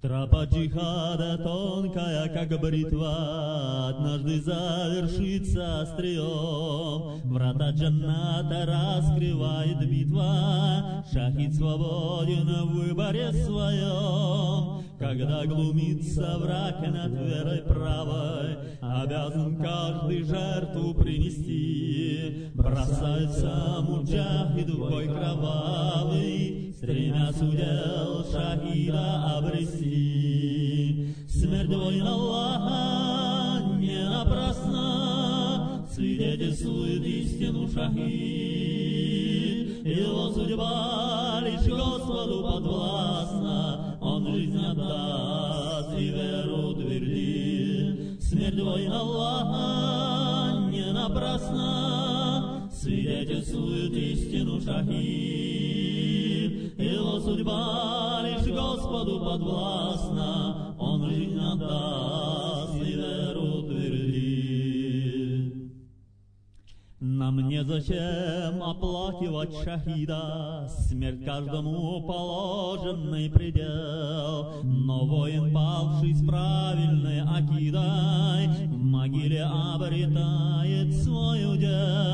Тропа джихада тонкая, как бритва, Однажды завершится острием. Врата джанната раскрывает битва, Шахид свободен в выборе своем. Когда глумится враг над верой правой, Обязан каждый жертву принести. Бросается муджахид в бой кровавый, Стремясь удел шахида обрести. Смерть воина Аллаха не напрасно Свидетельствует истину шахид. Его судьба лишь Господу подвластна, Он жизнь отдаст и веру твердит. Смерть воина Аллаха не напрасно Свидетельствует истину шахид. Судьба лишь Господу подвластна, Он жизнь отдаст и веру твердит. Нам незачем оплакивать шахида, Смерть каждому положенный предел. Но воин, павший с правильной акидой, В могиле обретает свой удел,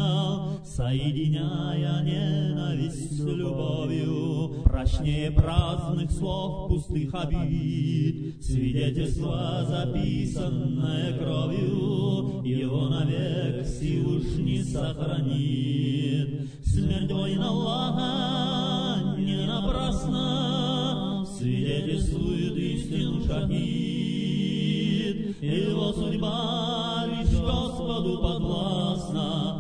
Соединяя ненависть с любовью, Прочнее праздных слов пустых обид, Свидетельство, записанное кровью, Его навек Всевышний сохранит. Смерть воина Аллаха не напрасно Свидетельствует истину шахид. Его судьба лишь Господу подвластна,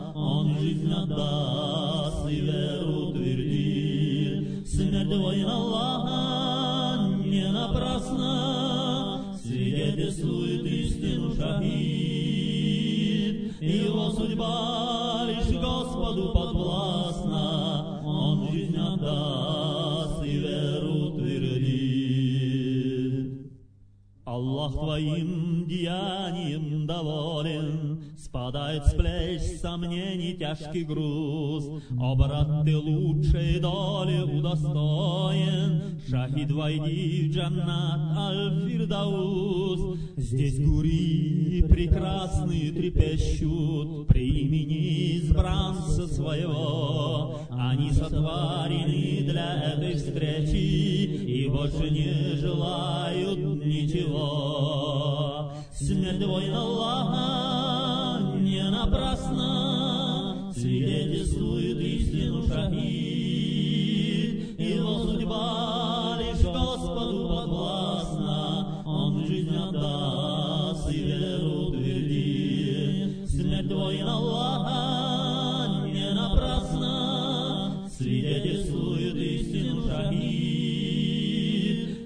И веру твердит. Смерть воина Аллаха не напрасно Свидетельствует истину шахид. Его судьба лишь Господу подвластна, Он жизнь отдаст и веру твердит. Аллах твоим деянием доволен, Спадает с плеч сомнений тяжкий груз. О, брат, ты лучшей доли удостоен, Шахид, войди в джаннат аль-фирдаус. Здесь гури прекрасные трепещут При имени избранца своего. Они сотворены для этой встречи И больше не желают ничего. Смерть воина Аллаха напрасно Свидетельствует истину шахид. Его судьба лишь Господу подвластна, Он жизнь отдаст и веру твердит. Смерть воина Аллаха не напрасно Свидетельствует истину шахид.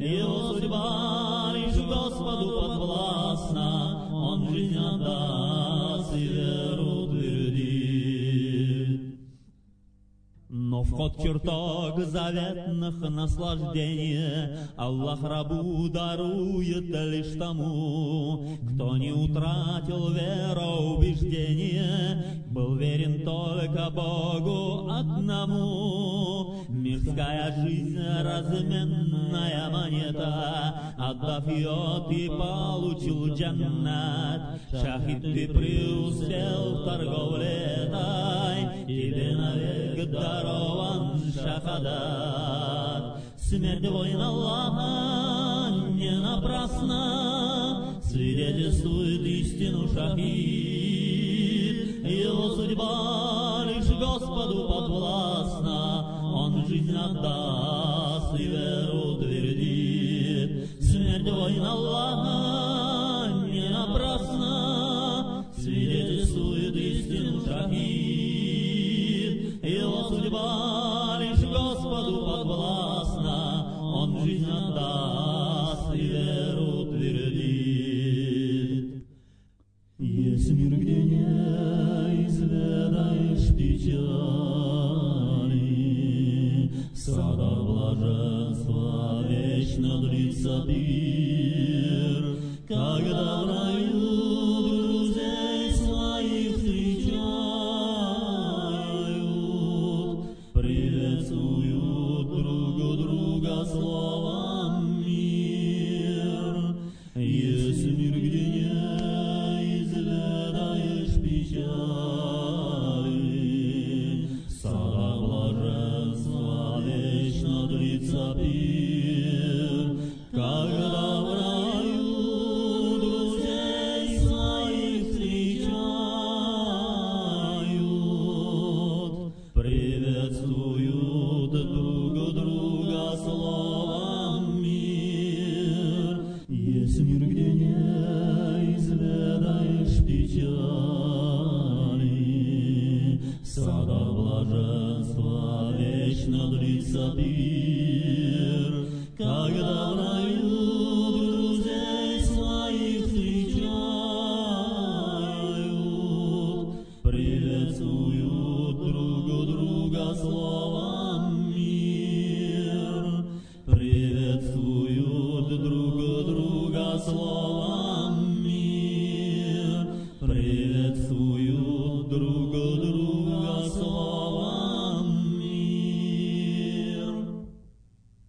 Его судьба лишь Господу подвластна, Он жизнь отдаст Но в чертог заветных наслаждений Аллах рабу дарует лишь тому, Кто не утратил вероубеждения, Был верен только Богу одному. Мирская жизнь разменная монета, Отдав ее, ты получил джаннат. Шахид, ты преуспел в торговле этой, Тебе навек дарован шахадат. Смерть воина Аллаха не напрасно Свидетельствует истину шахид. Его судьба лишь Господу подвластна, Он жизнь отдаст и веру твердит. Смерть воина Аллаха не напрасно Свидетельствует истину шахид. Жизнь отдаст и веру твердит. Есть мир, где не изведаешь печали, В садах блаженства вечно длится пир, Когда в раю Бога блаженства вечно длится пир, когда в раю